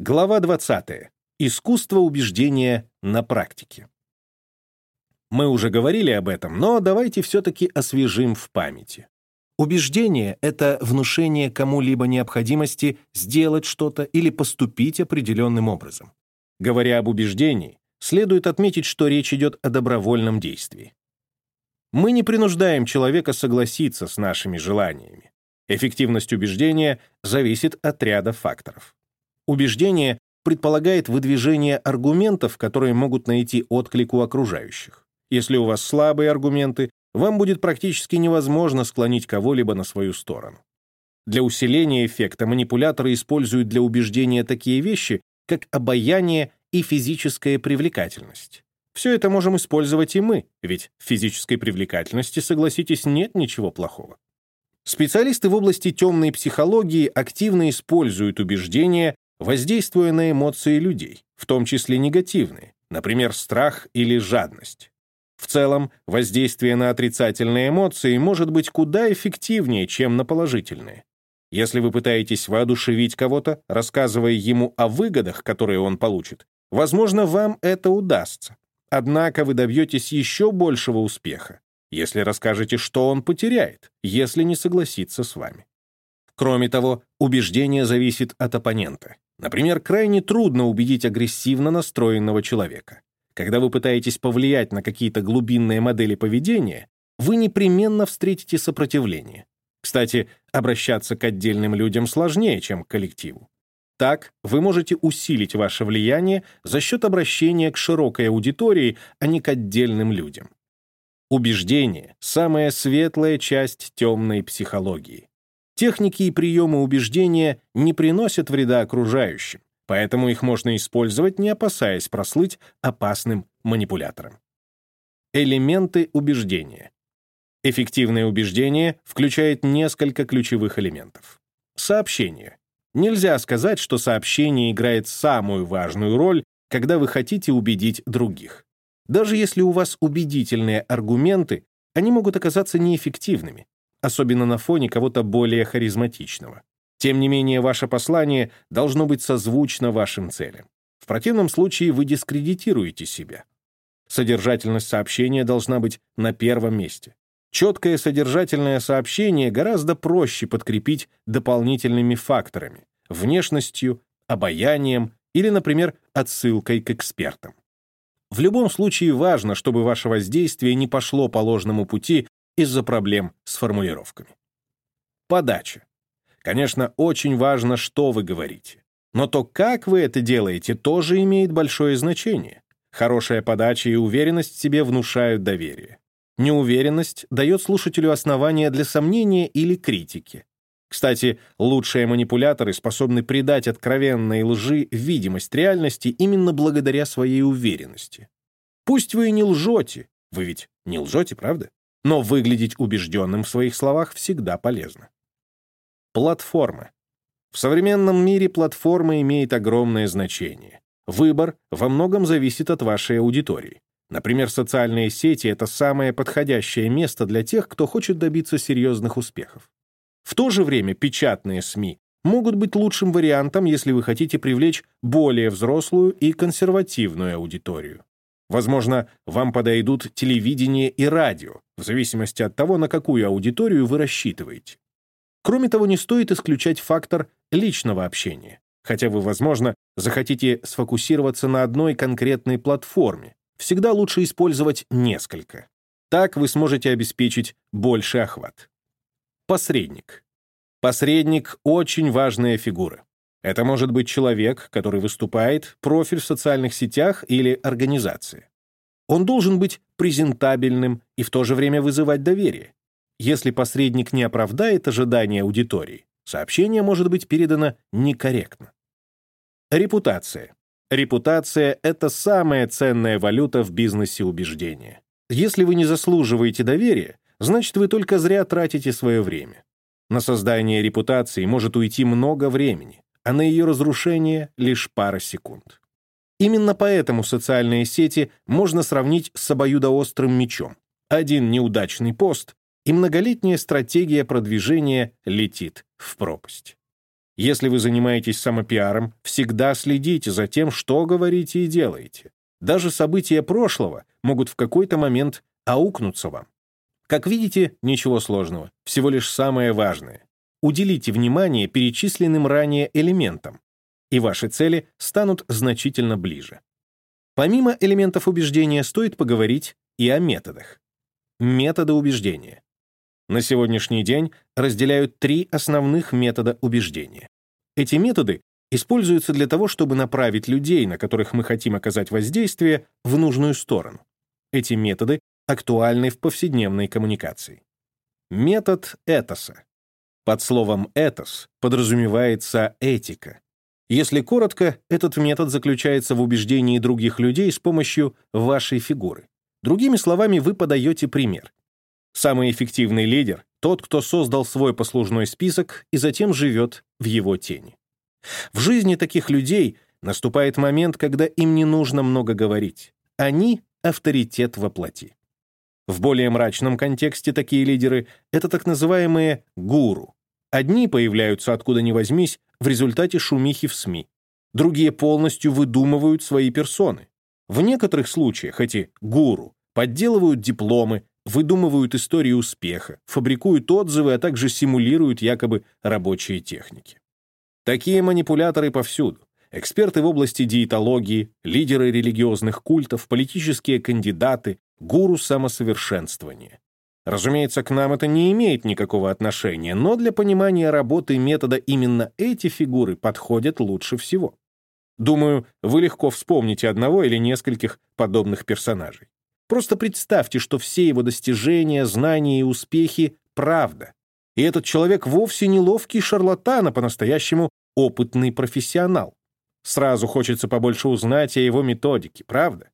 Глава 20. Искусство убеждения на практике. Мы уже говорили об этом, но давайте все-таки освежим в памяти. Убеждение — это внушение кому-либо необходимости сделать что-то или поступить определенным образом. Говоря об убеждении, следует отметить, что речь идет о добровольном действии. Мы не принуждаем человека согласиться с нашими желаниями. Эффективность убеждения зависит от ряда факторов. Убеждение предполагает выдвижение аргументов, которые могут найти отклик у окружающих. Если у вас слабые аргументы, вам будет практически невозможно склонить кого-либо на свою сторону. Для усиления эффекта манипуляторы используют для убеждения такие вещи, как обаяние и физическая привлекательность. Все это можем использовать и мы, ведь в физической привлекательности, согласитесь, нет ничего плохого. Специалисты в области темной психологии активно используют убеждения воздействуя на эмоции людей, в том числе негативные, например, страх или жадность. В целом, воздействие на отрицательные эмоции может быть куда эффективнее, чем на положительные. Если вы пытаетесь воодушевить кого-то, рассказывая ему о выгодах, которые он получит, возможно, вам это удастся. Однако вы добьетесь еще большего успеха, если расскажете, что он потеряет, если не согласится с вами. Кроме того, убеждение зависит от оппонента. Например, крайне трудно убедить агрессивно настроенного человека. Когда вы пытаетесь повлиять на какие-то глубинные модели поведения, вы непременно встретите сопротивление. Кстати, обращаться к отдельным людям сложнее, чем к коллективу. Так, вы можете усилить ваше влияние за счет обращения к широкой аудитории, а не к отдельным людям. Убеждение — самая светлая часть темной психологии. Техники и приемы убеждения не приносят вреда окружающим, поэтому их можно использовать, не опасаясь прослыть опасным манипулятором. Элементы убеждения. Эффективное убеждение включает несколько ключевых элементов. Сообщение. Нельзя сказать, что сообщение играет самую важную роль, когда вы хотите убедить других. Даже если у вас убедительные аргументы, они могут оказаться неэффективными особенно на фоне кого-то более харизматичного. Тем не менее, ваше послание должно быть созвучно вашим целям. В противном случае вы дискредитируете себя. Содержательность сообщения должна быть на первом месте. Четкое содержательное сообщение гораздо проще подкрепить дополнительными факторами — внешностью, обаянием или, например, отсылкой к экспертам. В любом случае важно, чтобы ваше воздействие не пошло по ложному пути из-за проблем с формулировками. Подача. Конечно, очень важно, что вы говорите. Но то, как вы это делаете, тоже имеет большое значение. Хорошая подача и уверенность в себе внушают доверие. Неуверенность дает слушателю основания для сомнения или критики. Кстати, лучшие манипуляторы способны придать откровенной лжи видимость реальности именно благодаря своей уверенности. Пусть вы и не лжете, вы ведь не лжете, правда? Но выглядеть убежденным в своих словах всегда полезно. Платформа. В современном мире платформа имеет огромное значение. Выбор во многом зависит от вашей аудитории. Например, социальные сети — это самое подходящее место для тех, кто хочет добиться серьезных успехов. В то же время печатные СМИ могут быть лучшим вариантом, если вы хотите привлечь более взрослую и консервативную аудиторию. Возможно, вам подойдут телевидение и радио, в зависимости от того, на какую аудиторию вы рассчитываете. Кроме того, не стоит исключать фактор личного общения, хотя вы, возможно, захотите сфокусироваться на одной конкретной платформе. Всегда лучше использовать несколько. Так вы сможете обеспечить больший охват. Посредник. Посредник — очень важная фигура. Это может быть человек, который выступает, профиль в социальных сетях или организации. Он должен быть презентабельным и в то же время вызывать доверие. Если посредник не оправдает ожидания аудитории, сообщение может быть передано некорректно. Репутация. Репутация — это самая ценная валюта в бизнесе убеждения. Если вы не заслуживаете доверия, значит, вы только зря тратите свое время. На создание репутации может уйти много времени а на ее разрушение лишь пара секунд. Именно поэтому социальные сети можно сравнить с обоюдоострым мечом. Один неудачный пост, и многолетняя стратегия продвижения летит в пропасть. Если вы занимаетесь самопиаром, всегда следите за тем, что говорите и делаете. Даже события прошлого могут в какой-то момент аукнуться вам. Как видите, ничего сложного, всего лишь самое важное. Уделите внимание перечисленным ранее элементам, и ваши цели станут значительно ближе. Помимо элементов убеждения стоит поговорить и о методах. Методы убеждения. На сегодняшний день разделяют три основных метода убеждения. Эти методы используются для того, чтобы направить людей, на которых мы хотим оказать воздействие, в нужную сторону. Эти методы актуальны в повседневной коммуникации. Метод этоса. Под словом «этос» подразумевается этика. Если коротко, этот метод заключается в убеждении других людей с помощью вашей фигуры. Другими словами, вы подаете пример. Самый эффективный лидер — тот, кто создал свой послужной список и затем живет в его тени. В жизни таких людей наступает момент, когда им не нужно много говорить. Они — авторитет во плоти. В более мрачном контексте такие лидеры — это так называемые гуру. Одни появляются откуда ни возьмись в результате шумихи в СМИ. Другие полностью выдумывают свои персоны. В некоторых случаях эти гуру подделывают дипломы, выдумывают истории успеха, фабрикуют отзывы, а также симулируют якобы рабочие техники. Такие манипуляторы повсюду. Эксперты в области диетологии, лидеры религиозных культов, политические кандидаты, гуру самосовершенствования. Разумеется, к нам это не имеет никакого отношения, но для понимания работы метода именно эти фигуры подходят лучше всего. Думаю, вы легко вспомните одного или нескольких подобных персонажей. Просто представьте, что все его достижения, знания и успехи — правда. И этот человек вовсе не ловкий шарлатан, а по-настоящему опытный профессионал. Сразу хочется побольше узнать о его методике, правда?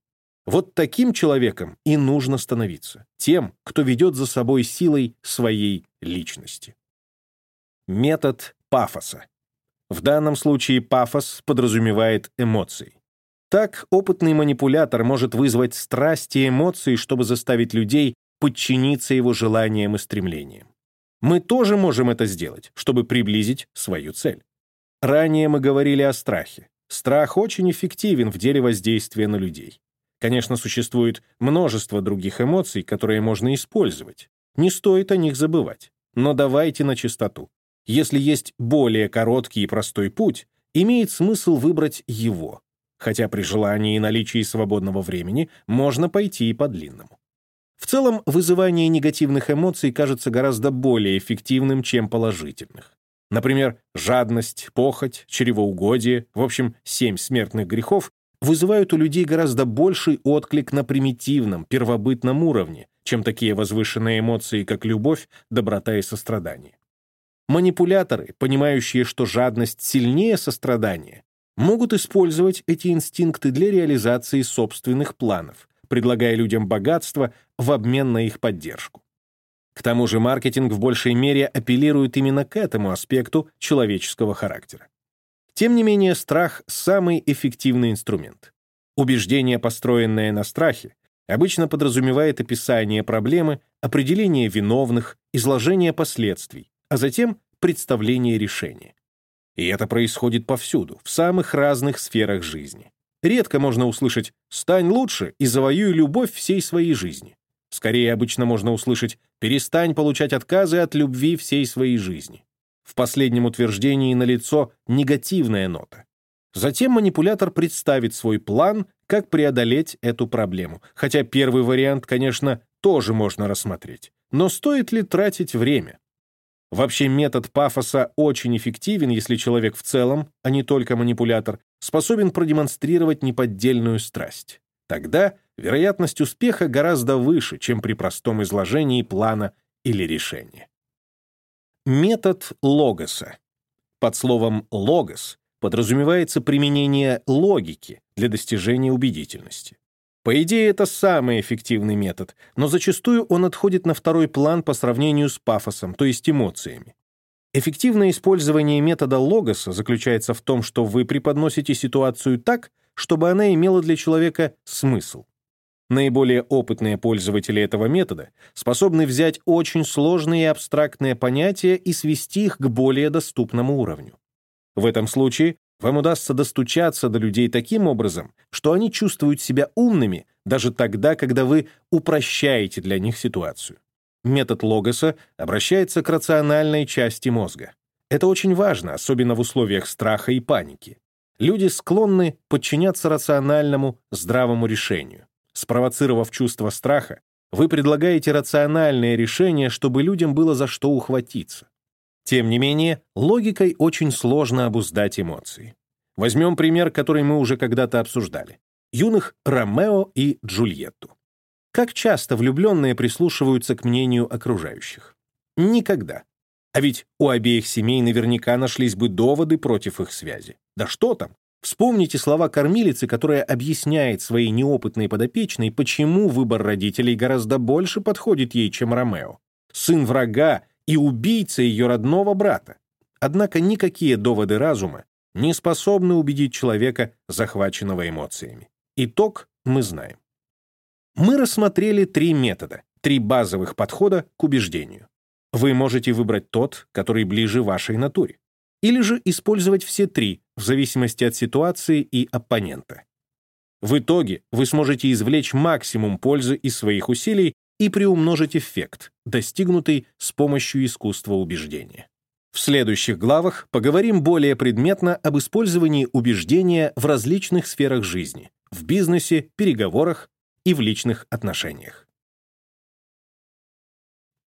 Вот таким человеком и нужно становиться. Тем, кто ведет за собой силой своей личности. Метод пафоса. В данном случае пафос подразумевает эмоции. Так, опытный манипулятор может вызвать страсть и эмоции, чтобы заставить людей подчиниться его желаниям и стремлениям. Мы тоже можем это сделать, чтобы приблизить свою цель. Ранее мы говорили о страхе. Страх очень эффективен в деле воздействия на людей. Конечно, существует множество других эмоций, которые можно использовать. Не стоит о них забывать. Но давайте на чистоту. Если есть более короткий и простой путь, имеет смысл выбрать его хотя при желании и наличии свободного времени можно пойти и по длинному. В целом, вызывание негативных эмоций кажется гораздо более эффективным, чем положительных. Например, жадность, похоть, чревоугодие, в общем, семь смертных грехов вызывают у людей гораздо больший отклик на примитивном, первобытном уровне, чем такие возвышенные эмоции, как любовь, доброта и сострадание. Манипуляторы, понимающие, что жадность сильнее сострадания, могут использовать эти инстинкты для реализации собственных планов, предлагая людям богатство в обмен на их поддержку. К тому же маркетинг в большей мере апеллирует именно к этому аспекту человеческого характера. Тем не менее, страх — самый эффективный инструмент. Убеждение, построенное на страхе, обычно подразумевает описание проблемы, определение виновных, изложение последствий, а затем представление решения. И это происходит повсюду, в самых разных сферах жизни. Редко можно услышать «стань лучше и завоюй любовь всей своей жизни». Скорее, обычно можно услышать «перестань получать отказы от любви всей своей жизни». В последнем утверждении налицо негативная нота. Затем манипулятор представит свой план, как преодолеть эту проблему, хотя первый вариант, конечно, тоже можно рассмотреть. Но стоит ли тратить время? Вообще метод пафоса очень эффективен, если человек в целом, а не только манипулятор, способен продемонстрировать неподдельную страсть. Тогда вероятность успеха гораздо выше, чем при простом изложении плана или решения. Метод логоса. Под словом «логос» подразумевается применение логики для достижения убедительности. По идее, это самый эффективный метод, но зачастую он отходит на второй план по сравнению с пафосом, то есть эмоциями. Эффективное использование метода логоса заключается в том, что вы преподносите ситуацию так, чтобы она имела для человека смысл. Наиболее опытные пользователи этого метода способны взять очень сложные и абстрактные понятия и свести их к более доступному уровню. В этом случае вам удастся достучаться до людей таким образом, что они чувствуют себя умными даже тогда, когда вы упрощаете для них ситуацию. Метод Логоса обращается к рациональной части мозга. Это очень важно, особенно в условиях страха и паники. Люди склонны подчиняться рациональному, здравому решению. Спровоцировав чувство страха, вы предлагаете рациональное решение, чтобы людям было за что ухватиться. Тем не менее, логикой очень сложно обуздать эмоции. Возьмем пример, который мы уже когда-то обсуждали. Юных Ромео и Джульетту. Как часто влюбленные прислушиваются к мнению окружающих? Никогда. А ведь у обеих семей наверняка нашлись бы доводы против их связи. Да что там? Вспомните слова кормилицы, которая объясняет своей неопытной подопечной, почему выбор родителей гораздо больше подходит ей, чем Ромео. Сын врага и убийца ее родного брата. Однако никакие доводы разума не способны убедить человека, захваченного эмоциями. Итог мы знаем. Мы рассмотрели три метода, три базовых подхода к убеждению. Вы можете выбрать тот, который ближе вашей натуре. Или же использовать все три, в зависимости от ситуации и оппонента. В итоге вы сможете извлечь максимум пользы из своих усилий и приумножить эффект, достигнутый с помощью искусства убеждения. В следующих главах поговорим более предметно об использовании убеждения в различных сферах жизни, в бизнесе, переговорах и в личных отношениях.